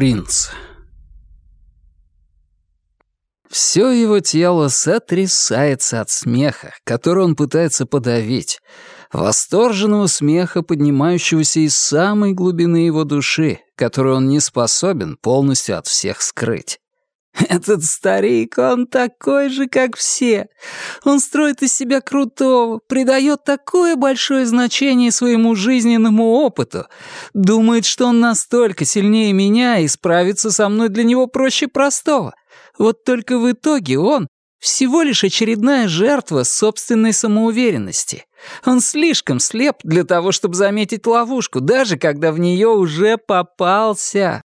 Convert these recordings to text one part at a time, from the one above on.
Принц. Все его тело сотрясается от смеха, который он пытается подавить, восторженного смеха, поднимающегося из самой глубины его души, которую он не способен полностью от всех скрыть. Этот старик, он такой же, как все. Он строит из себя крутого, придает такое большое значение своему жизненному опыту, думает, что он настолько сильнее меня и справиться со мной для него проще простого. Вот только в итоге он всего лишь очередная жертва собственной самоуверенности. Он слишком слеп для того, чтобы заметить ловушку, даже когда в нее уже попался.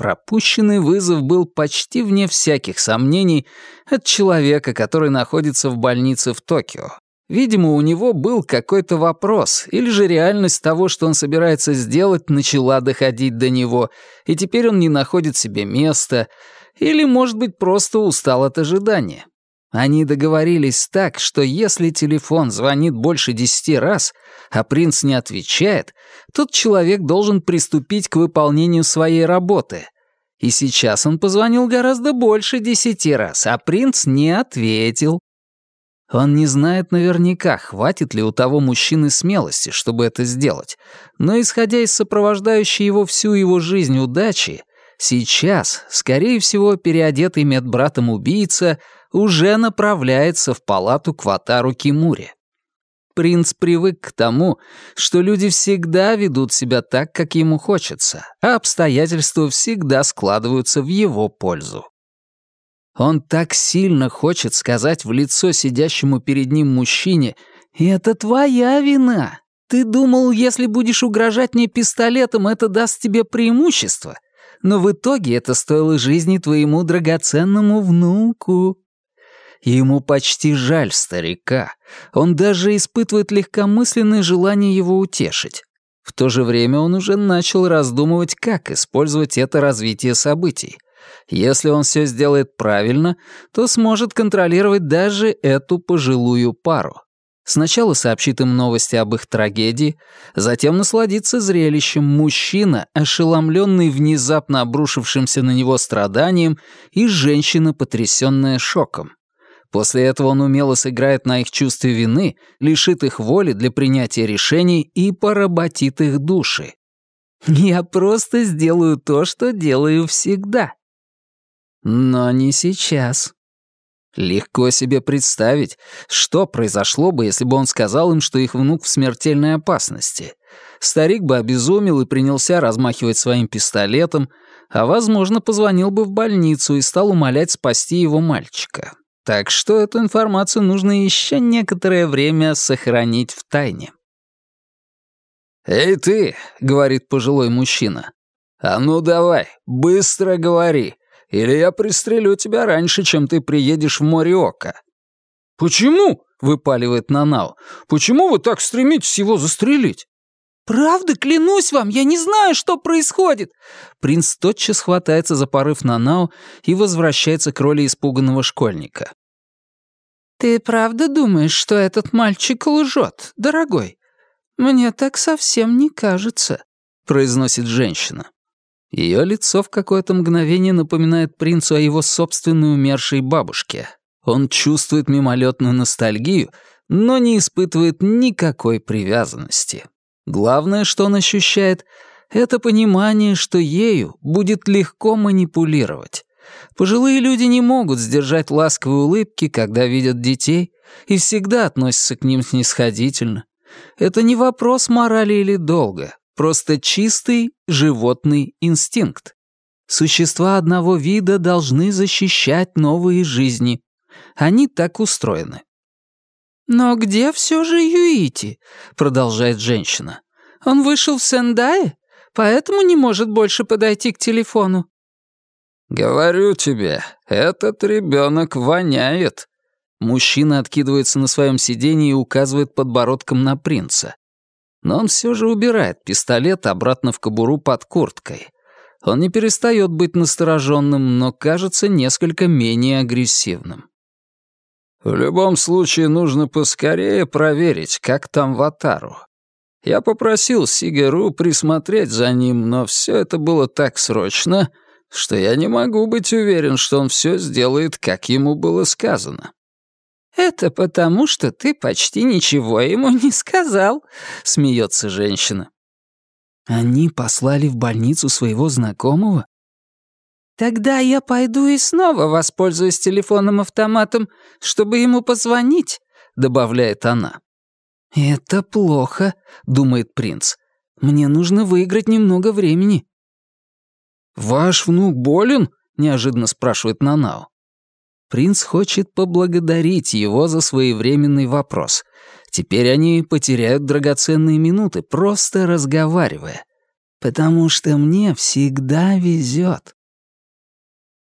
Пропущенный вызов был почти вне всяких сомнений от человека, который находится в больнице в Токио. Видимо, у него был какой-то вопрос, или же реальность того, что он собирается сделать, начала доходить до него, и теперь он не находит себе места, или, может быть, просто устал от ожидания. Они договорились так, что если телефон звонит больше десяти раз, а принц не отвечает, тот человек должен приступить к выполнению своей работы. И сейчас он позвонил гораздо больше десяти раз, а принц не ответил. Он не знает наверняка, хватит ли у того мужчины смелости, чтобы это сделать, но, исходя из сопровождающей его всю его жизнь удачи, сейчас, скорее всего, переодетый медбратом убийца — уже направляется в палату к Ватару Кимури. Принц привык к тому, что люди всегда ведут себя так, как ему хочется, а обстоятельства всегда складываются в его пользу. Он так сильно хочет сказать в лицо сидящему перед ним мужчине «Это твоя вина. Ты думал, если будешь угрожать мне пистолетом, это даст тебе преимущество. Но в итоге это стоило жизни твоему драгоценному внуку» ему почти жаль старика. Он даже испытывает легкомысленное желание его утешить. В то же время он уже начал раздумывать, как использовать это развитие событий. Если он все сделает правильно, то сможет контролировать даже эту пожилую пару. Сначала сообщит им новости об их трагедии, затем насладится зрелищем мужчина, ошеломленный внезапно обрушившимся на него страданием, и женщина, потрясенная шоком. После этого он умело сыграет на их чувстве вины, лишит их воли для принятия решений и поработит их души. Я просто сделаю то, что делаю всегда. Но не сейчас. Легко себе представить, что произошло бы, если бы он сказал им, что их внук в смертельной опасности. Старик бы обезумел и принялся размахивать своим пистолетом, а, возможно, позвонил бы в больницу и стал умолять спасти его мальчика. Так что эту информацию нужно еще некоторое время сохранить в тайне. «Эй ты!» — говорит пожилой мужчина. «А ну давай, быстро говори, или я пристрелю тебя раньше, чем ты приедешь в Мориока». «Почему?» — выпаливает Нанао. «Почему вы так стремитесь его застрелить?» «Правда, клянусь вам, я не знаю, что происходит!» Принц тотчас хватается за порыв Нанао и возвращается к роли испуганного школьника. «Ты правда думаешь, что этот мальчик лжет, дорогой? Мне так совсем не кажется», — произносит женщина. Ее лицо в какое-то мгновение напоминает принцу о его собственной умершей бабушке. Он чувствует мимолетную ностальгию, но не испытывает никакой привязанности. Главное, что он ощущает, это понимание, что ею будет легко манипулировать. Пожилые люди не могут сдержать ласковые улыбки, когда видят детей, и всегда относятся к ним снисходительно. Это не вопрос морали или долга, просто чистый животный инстинкт. Существа одного вида должны защищать новые жизни. Они так устроены. «Но где все же Юити?» — продолжает женщина. «Он вышел в Сендае, поэтому не может больше подойти к телефону». «Говорю тебе, этот ребенок воняет». Мужчина откидывается на своем сиденье и указывает подбородком на принца. Но он все же убирает пистолет обратно в кобуру под курткой. Он не перестает быть настороженным, но кажется несколько менее агрессивным. В любом случае нужно поскорее проверить, как там Ватару. Я попросил Сигеру присмотреть за ним, но все это было так срочно, что я не могу быть уверен, что он все сделает, как ему было сказано». «Это потому, что ты почти ничего ему не сказал», — смеется женщина. «Они послали в больницу своего знакомого?» «Тогда я пойду и снова воспользуюсь телефонным-автоматом, чтобы ему позвонить», — добавляет она. «Это плохо», — думает принц. «Мне нужно выиграть немного времени». «Ваш внук болен?» — неожиданно спрашивает Нанао. Принц хочет поблагодарить его за своевременный вопрос. Теперь они потеряют драгоценные минуты, просто разговаривая. Потому что мне всегда везет.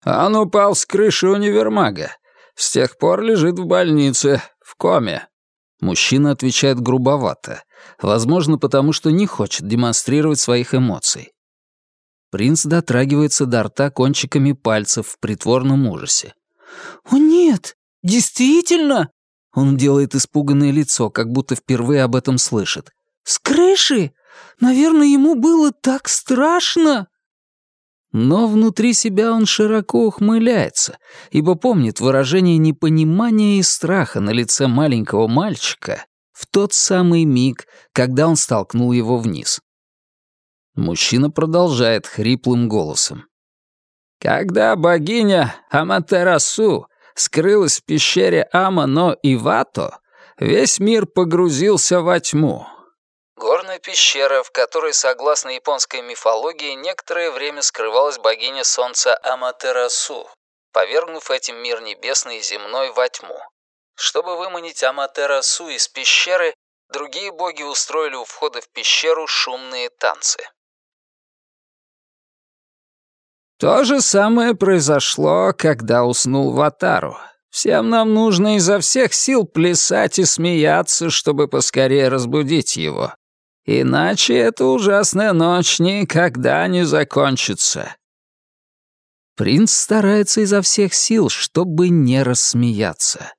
Он упал с крыши универмага. С тех пор лежит в больнице, в коме. Мужчина отвечает грубовато. Возможно, потому что не хочет демонстрировать своих эмоций. Принц дотрагивается до рта кончиками пальцев в притворном ужасе. «О нет! Действительно?» Он делает испуганное лицо, как будто впервые об этом слышит. «С крыши? Наверное, ему было так страшно!» Но внутри себя он широко ухмыляется, ибо помнит выражение непонимания и страха на лице маленького мальчика в тот самый миг, когда он столкнул его вниз. Мужчина продолжает хриплым голосом. Когда богиня Аматерасу скрылась в пещере Амано и Вато, весь мир погрузился во тьму. Горная пещера, в которой, согласно японской мифологии, некоторое время скрывалась богиня солнца Аматерасу, повергнув этим мир небесный и земной во тьму. Чтобы выманить Аматерасу из пещеры, другие боги устроили у входа в пещеру шумные танцы. То же самое произошло, когда уснул Ватару. Всем нам нужно изо всех сил плясать и смеяться, чтобы поскорее разбудить его. Иначе эта ужасная ночь никогда не закончится. Принц старается изо всех сил, чтобы не рассмеяться.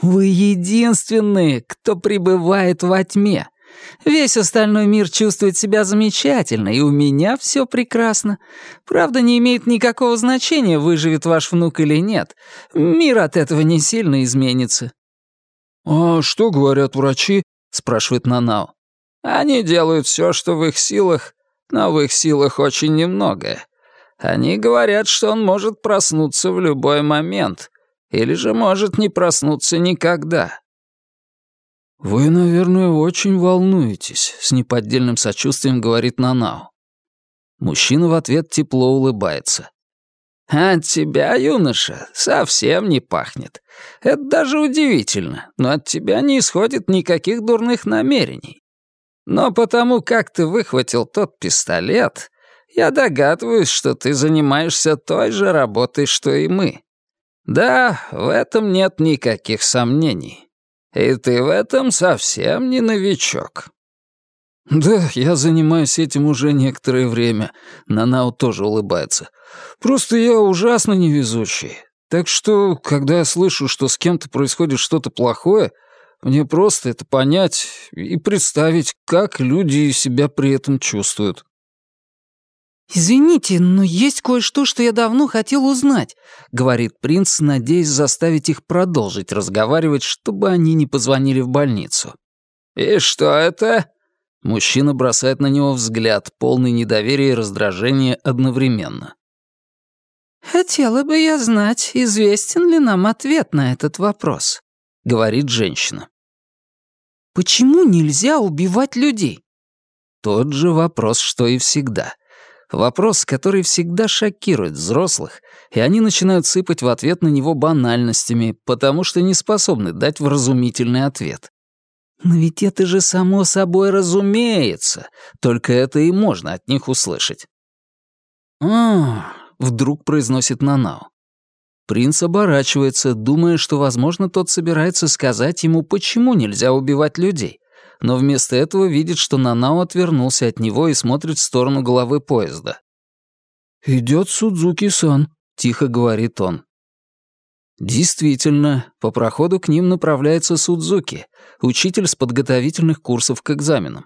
«Вы единственные, кто пребывает во тьме. Весь остальной мир чувствует себя замечательно, и у меня все прекрасно. Правда, не имеет никакого значения, выживет ваш внук или нет. Мир от этого не сильно изменится». «А что говорят врачи?» — спрашивает Нанао. «Они делают все, что в их силах, но в их силах очень немного. Они говорят, что он может проснуться в любой момент, или же может не проснуться никогда. «Вы, наверное, очень волнуетесь», — с неподдельным сочувствием говорит Нанао. Мужчина в ответ тепло улыбается. «От тебя, юноша, совсем не пахнет. Это даже удивительно, но от тебя не исходит никаких дурных намерений. Но потому как ты выхватил тот пистолет, я догадываюсь, что ты занимаешься той же работой, что и мы. Да, в этом нет никаких сомнений». И ты в этом совсем не новичок». «Да, я занимаюсь этим уже некоторое время», — Нанао тоже улыбается. «Просто я ужасно невезучий. Так что, когда я слышу, что с кем-то происходит что-то плохое, мне просто это понять и представить, как люди себя при этом чувствуют». «Извините, но есть кое-что, что я давно хотел узнать», — говорит принц, надеясь заставить их продолжить разговаривать, чтобы они не позвонили в больницу. «И что это?» Мужчина бросает на него взгляд, полный недоверия и раздражения одновременно. «Хотела бы я знать, известен ли нам ответ на этот вопрос», — говорит женщина. «Почему нельзя убивать людей?» Тот же вопрос, что и всегда — Вопрос, который всегда шокирует взрослых, и они начинают сыпать в ответ на него банальностями, потому что не способны дать вразумительный ответ. Но ведь это же само собой разумеется, только это и можно от них услышать. а вдруг произносит Нанао. Принц оборачивается, думая, что, возможно, тот собирается сказать ему, почему нельзя убивать людей, но вместо этого видит, что Нанао отвернулся от него и смотрит в сторону головы поезда. «Идёт Судзуки-сан», — тихо говорит он. Действительно, по проходу к ним направляется Судзуки, учитель с подготовительных курсов к экзаменам.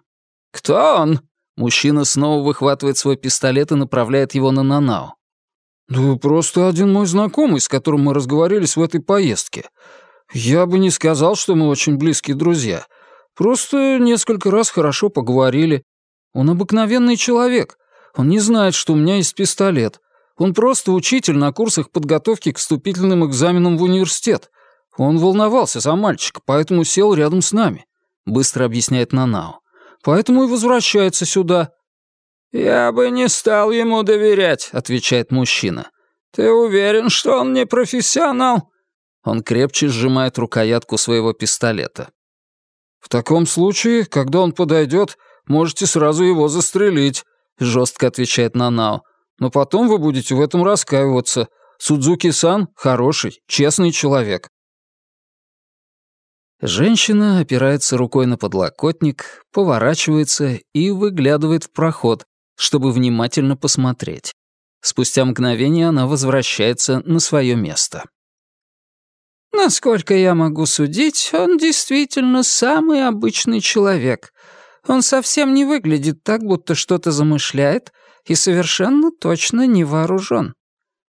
«Кто он?» Мужчина снова выхватывает свой пистолет и направляет его на Нанао. «Да просто один мой знакомый, с которым мы разговорились в этой поездке. Я бы не сказал, что мы очень близкие друзья. Просто несколько раз хорошо поговорили. Он обыкновенный человек. Он не знает, что у меня есть пистолет. Он просто учитель на курсах подготовки к вступительным экзаменам в университет. Он волновался за мальчика, поэтому сел рядом с нами», — быстро объясняет Нанао. «Поэтому и возвращается сюда». «Я бы не стал ему доверять», — отвечает мужчина. «Ты уверен, что он не профессионал?» Он крепче сжимает рукоятку своего пистолета. «В таком случае, когда он подойдет, можете сразу его застрелить», — жестко отвечает Нанао. «Но потом вы будете в этом раскаиваться. Судзуки-сан хороший, честный человек». Женщина опирается рукой на подлокотник, поворачивается и выглядывает в проход, чтобы внимательно посмотреть. Спустя мгновение она возвращается на свое место. Насколько я могу судить, он действительно самый обычный человек. Он совсем не выглядит так, будто что-то замышляет, и совершенно точно не вооружен.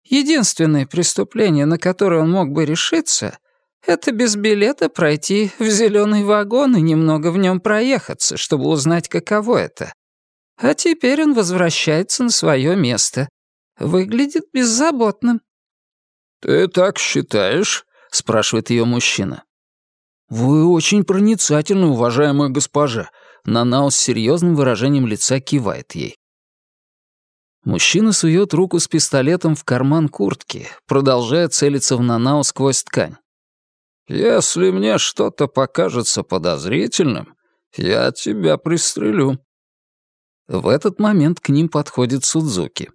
Единственное преступление, на которое он мог бы решиться, это без билета пройти в зеленый вагон и немного в нем проехаться, чтобы узнать, каково это. А теперь он возвращается на свое место. Выглядит беззаботным. «Ты так считаешь?» — спрашивает ее мужчина. «Вы очень проницательны, уважаемая госпожа», — Нанао с серьезным выражением лица кивает ей. Мужчина сует руку с пистолетом в карман куртки, продолжая целиться в Нанао сквозь ткань. «Если мне что-то покажется подозрительным, я тебя пристрелю». В этот момент к ним подходит Судзуки.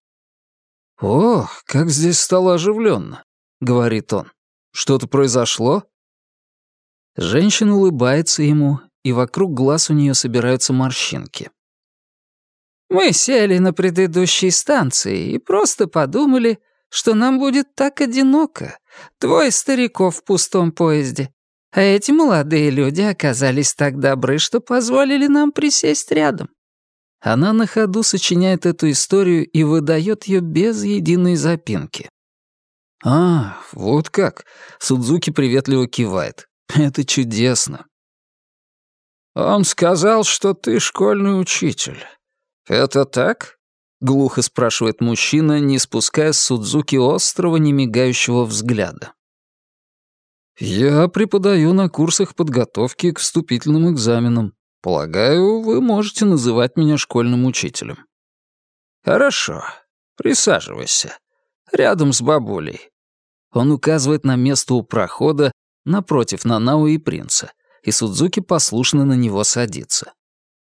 «О, как здесь стало оживленно», — говорит он. Что-то произошло?» Женщина улыбается ему, и вокруг глаз у нее собираются морщинки. «Мы сели на предыдущей станции и просто подумали, что нам будет так одиноко. Твой стариков в пустом поезде. А эти молодые люди оказались так добры, что позволили нам присесть рядом». Она на ходу сочиняет эту историю и выдает ее без единой запинки. «А, вот как!» — Судзуки приветливо кивает. «Это чудесно!» «Он сказал, что ты школьный учитель. Это так?» — глухо спрашивает мужчина, не спуская с Судзуки острого, немигающего взгляда. «Я преподаю на курсах подготовки к вступительным экзаменам. Полагаю, вы можете называть меня школьным учителем». «Хорошо. Присаживайся. Рядом с бабулей. Он указывает на место у прохода напротив Нанау и принца, и Судзуки послушно на него садится.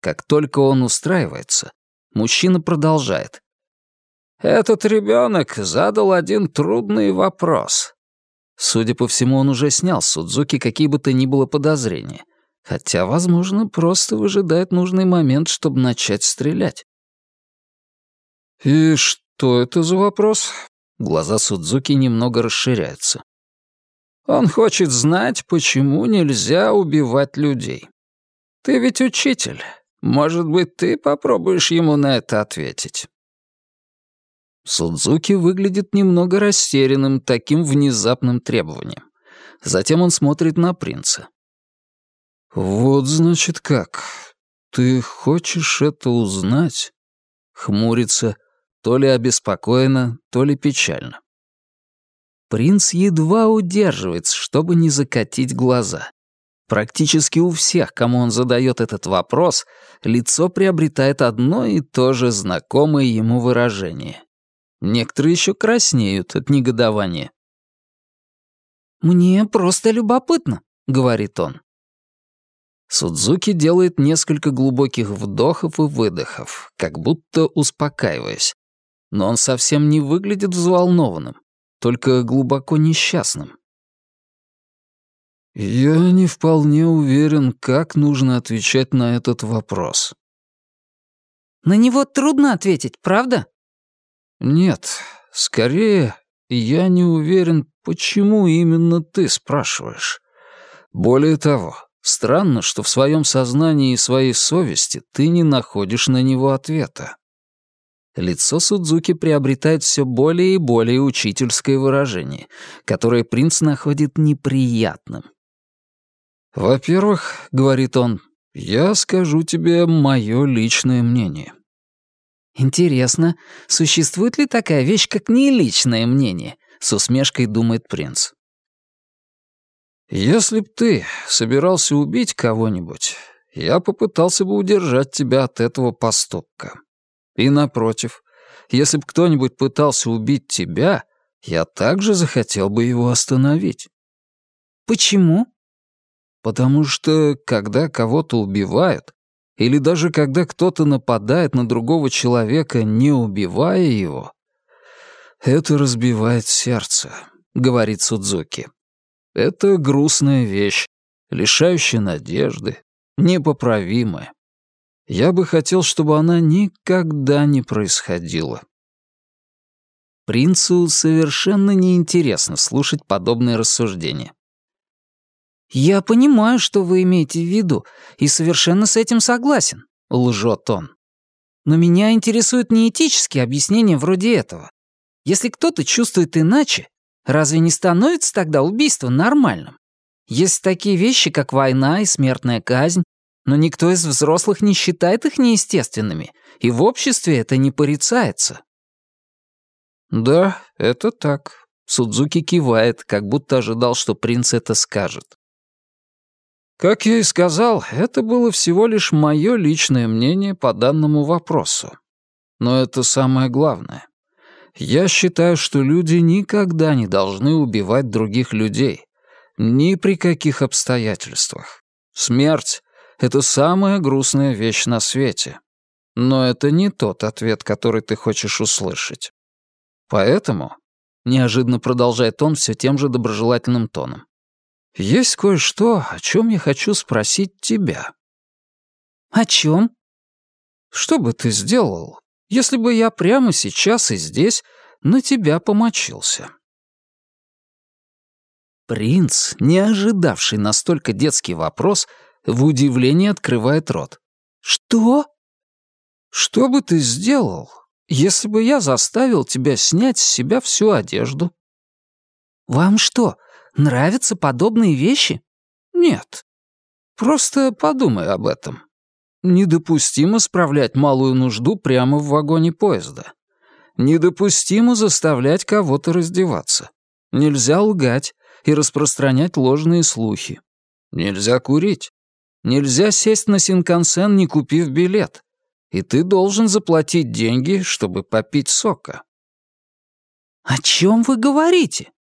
Как только он устраивается, мужчина продолжает. «Этот ребенок задал один трудный вопрос». Судя по всему, он уже снял с Судзуки какие бы то ни было подозрения, хотя, возможно, просто выжидает нужный момент, чтобы начать стрелять. «И что это за вопрос?» Глаза Судзуки немного расширяются. Он хочет знать, почему нельзя убивать людей. Ты ведь учитель. Может быть, ты попробуешь ему на это ответить. Судзуки выглядит немного растерянным таким внезапным требованием. Затем он смотрит на принца. «Вот, значит, как. Ты хочешь это узнать?» Хмурится, то ли обеспокоенно, то ли печально. Принц едва удерживается, чтобы не закатить глаза. Практически у всех, кому он задает этот вопрос, лицо приобретает одно и то же знакомое ему выражение. Некоторые еще краснеют от негодования. «Мне просто любопытно», — говорит он. Судзуки делает несколько глубоких вдохов и выдохов, как будто успокаиваясь, но он совсем не выглядит взволнованным, только глубоко несчастным. «Я не вполне уверен, как нужно отвечать на этот вопрос». «На него трудно ответить, правда?» «Нет, скорее, я не уверен, почему именно ты спрашиваешь. Более того, Странно, что в своем сознании и своей совести ты не находишь на него ответа. Лицо Судзуки приобретает все более и более учительское выражение, которое принц находит неприятным. «Во-первых, — говорит он, — я скажу тебе мое личное мнение». «Интересно, существует ли такая вещь, как неличное мнение?» — с усмешкой думает принц. «Если б ты собирался убить кого-нибудь, я попытался бы удержать тебя от этого поступка. И напротив, если бы кто-нибудь пытался убить тебя, я также захотел бы его остановить». «Почему?» «Потому что, когда кого-то убивают, или даже когда кто-то нападает на другого человека, не убивая его, это разбивает сердце», — говорит Судзуки. Это грустная вещь, лишающая надежды, непоправимая. Я бы хотел, чтобы она никогда не происходила. Принцу совершенно неинтересно слушать подобные рассуждения. «Я понимаю, что вы имеете в виду, и совершенно с этим согласен», — лжет он. «Но меня интересуют не этические объяснения вроде этого. Если кто-то чувствует иначе, Разве не становится тогда убийство нормальным? Есть такие вещи, как война и смертная казнь, но никто из взрослых не считает их неестественными, и в обществе это не порицается. «Да, это так», — Судзуки кивает, как будто ожидал, что принц это скажет. Как я и сказал, это было всего лишь мое личное мнение по данному вопросу. Но это самое главное. Я считаю, что люди никогда не должны убивать других людей. Ни при каких обстоятельствах. Смерть — это самая грустная вещь на свете. Но это не тот ответ, который ты хочешь услышать. Поэтому, — неожиданно продолжает он все тем же доброжелательным тоном, есть кое-что, о чем я хочу спросить тебя. О чем? Что бы ты сделал, если бы я прямо сейчас и здесь на тебя помочился». Принц, не ожидавший настолько детский вопрос, в удивлении открывает рот. «Что?» «Что бы ты сделал, если бы я заставил тебя снять с себя всю одежду?» «Вам что, нравятся подобные вещи?» «Нет. Просто подумай об этом. Недопустимо справлять малую нужду прямо в вагоне поезда. Недопустимо заставлять кого-то раздеваться. Нельзя лгать и распространять ложные слухи. Нельзя курить. Нельзя сесть на Синкансен, не купив билет. И ты должен заплатить деньги, чтобы попить сока. О чем вы говорите?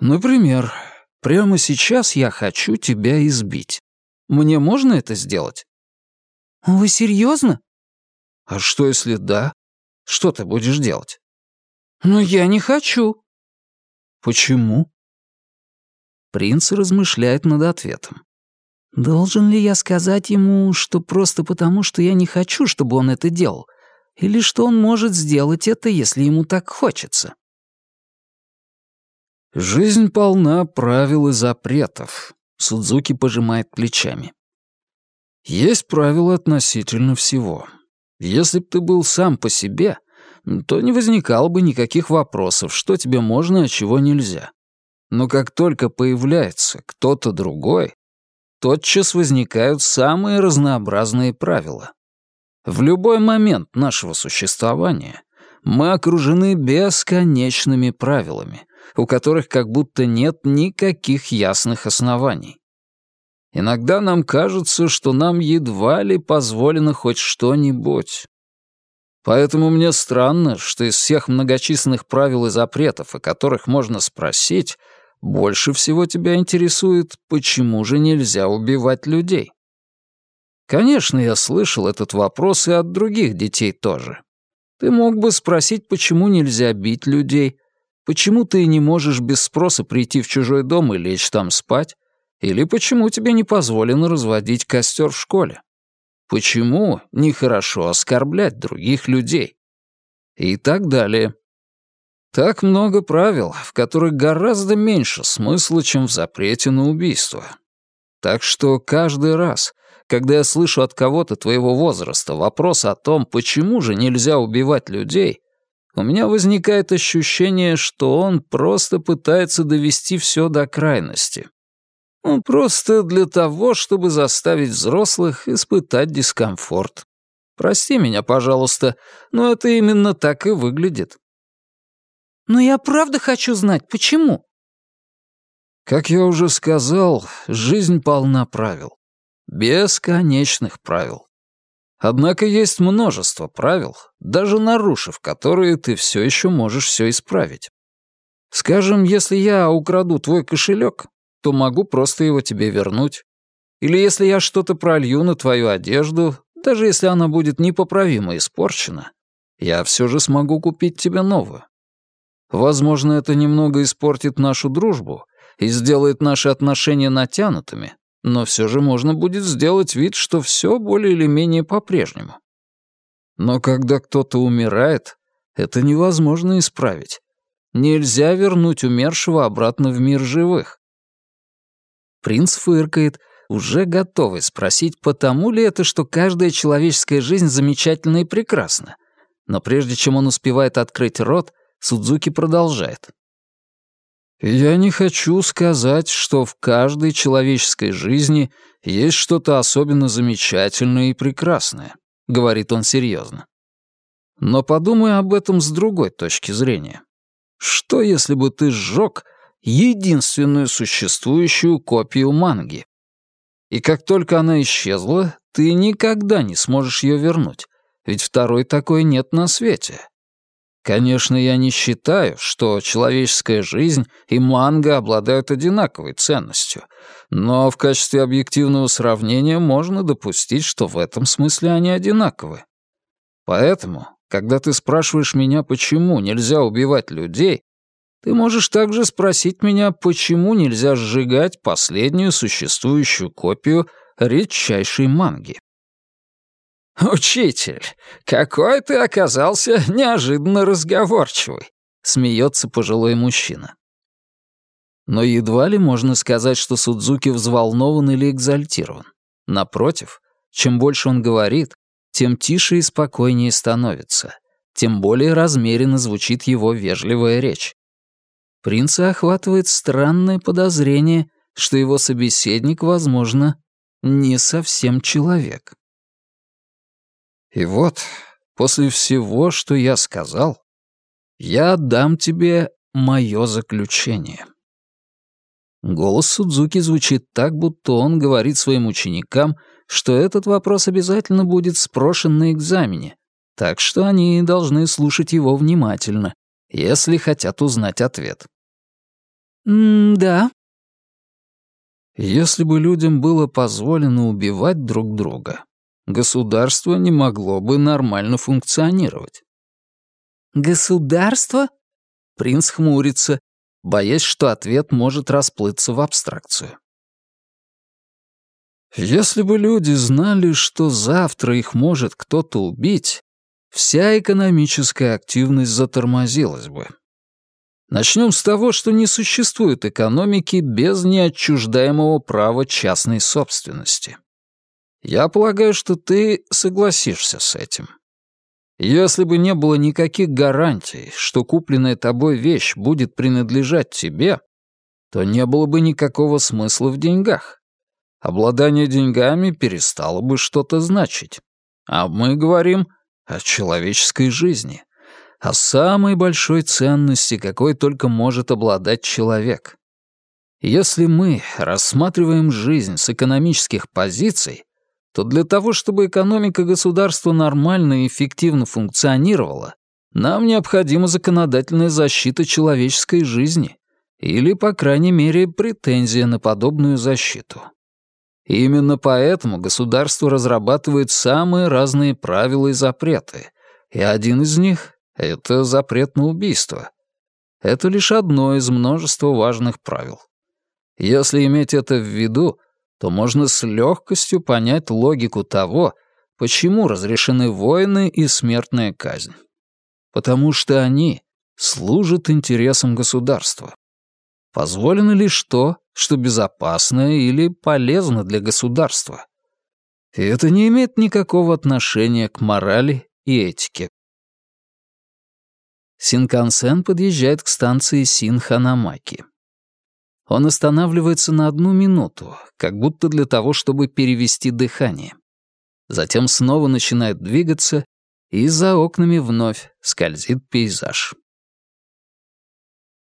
Например, прямо сейчас я хочу тебя избить. Мне можно это сделать? «Вы серьезно? «А что, если да? Что ты будешь делать?» «Но я не хочу». «Почему?» Принц размышляет над ответом. «Должен ли я сказать ему, что просто потому, что я не хочу, чтобы он это делал, или что он может сделать это, если ему так хочется?» «Жизнь полна правил и запретов», — Судзуки пожимает плечами. Есть правила относительно всего. Если б ты был сам по себе, то не возникало бы никаких вопросов, что тебе можно, а чего нельзя. Но как только появляется кто-то другой, тотчас возникают самые разнообразные правила. В любой момент нашего существования мы окружены бесконечными правилами, у которых как будто нет никаких ясных оснований. Иногда нам кажется, что нам едва ли позволено хоть что-нибудь. Поэтому мне странно, что из всех многочисленных правил и запретов, о которых можно спросить, больше всего тебя интересует, почему же нельзя убивать людей. Конечно, я слышал этот вопрос и от других детей тоже. Ты мог бы спросить, почему нельзя бить людей, почему ты не можешь без спроса прийти в чужой дом и лечь там спать, или почему тебе не позволено разводить костер в школе? Почему нехорошо оскорблять других людей? И так далее. Так много правил, в которых гораздо меньше смысла, чем в запрете на убийство. Так что каждый раз, когда я слышу от кого-то твоего возраста вопрос о том, почему же нельзя убивать людей, у меня возникает ощущение, что он просто пытается довести все до крайности. Ну, просто для того, чтобы заставить взрослых испытать дискомфорт. Прости меня, пожалуйста, но это именно так и выглядит. Но я правда хочу знать, почему. Как я уже сказал, жизнь полна правил. Бесконечных правил. Однако есть множество правил, даже нарушив которые ты все еще можешь все исправить. Скажем, если я украду твой кошелек, то могу просто его тебе вернуть. Или если я что-то пролью на твою одежду, даже если она будет непоправимо испорчена, я все же смогу купить тебе новую. Возможно, это немного испортит нашу дружбу и сделает наши отношения натянутыми, но все же можно будет сделать вид, что все более или менее по-прежнему. Но когда кто-то умирает, это невозможно исправить. Нельзя вернуть умершего обратно в мир живых. Принц фыркает, уже готовый спросить, потому ли это, что каждая человеческая жизнь замечательна и прекрасна. Но прежде чем он успевает открыть рот, Судзуки продолжает. «Я не хочу сказать, что в каждой человеческой жизни есть что-то особенно замечательное и прекрасное», — говорит он серьезно. «Но подумай об этом с другой точки зрения. Что, если бы ты сжег единственную существующую копию манги. И как только она исчезла, ты никогда не сможешь ее вернуть, ведь второй такой нет на свете. Конечно, я не считаю, что человеческая жизнь и манга обладают одинаковой ценностью, но в качестве объективного сравнения можно допустить, что в этом смысле они одинаковы. Поэтому, когда ты спрашиваешь меня, почему нельзя убивать людей, ты можешь также спросить меня, почему нельзя сжигать последнюю существующую копию редчайшей манги. «Учитель, какой ты оказался неожиданно разговорчивый», — смеется пожилой мужчина. Но едва ли можно сказать, что Судзуки взволнован или экзальтирован. Напротив, чем больше он говорит, тем тише и спокойнее становится, тем более размеренно звучит его вежливая речь. Принца охватывает странное подозрение, что его собеседник, возможно, не совсем человек. И вот, после всего, что я сказал, я дам тебе мое заключение. Голос Судзуки звучит так, будто он говорит своим ученикам, что этот вопрос обязательно будет спрошен на экзамене, так что они должны слушать его внимательно, если хотят узнать ответ. «Да». Если бы людям было позволено убивать друг друга, государство не могло бы нормально функционировать. «Государство?» Принц хмурится, боясь, что ответ может расплыться в абстракцию. Если бы люди знали, что завтра их может кто-то убить, вся экономическая активность затормозилась бы. Начнем с того, что не существует экономики без неотчуждаемого права частной собственности. Я полагаю, что ты согласишься с этим. Если бы не было никаких гарантий, что купленная тобой вещь будет принадлежать тебе, то не было бы никакого смысла в деньгах. Обладание деньгами перестало бы что-то значить. А мы говорим о человеческой жизни о самой большой ценности, какой только может обладать человек. Если мы рассматриваем жизнь с экономических позиций, то для того, чтобы экономика государства нормально и эффективно функционировала, нам необходима законодательная защита человеческой жизни или, по крайней мере, претензия на подобную защиту. Именно поэтому государство разрабатывает самые разные правила и запреты, и один из них это запрет на убийство. Это лишь одно из множества важных правил. Если иметь это в виду, то можно с легкостью понять логику того, почему разрешены войны и смертная казнь. Потому что они служат интересам государства. Позволено лишь то, что безопасно или полезно для государства. И это не имеет никакого отношения к морали и этике. Синкансен подъезжает к станции Синханамаки. Он останавливается на одну минуту, как будто для того, чтобы перевести дыхание. Затем снова начинает двигаться, и за окнами вновь скользит пейзаж.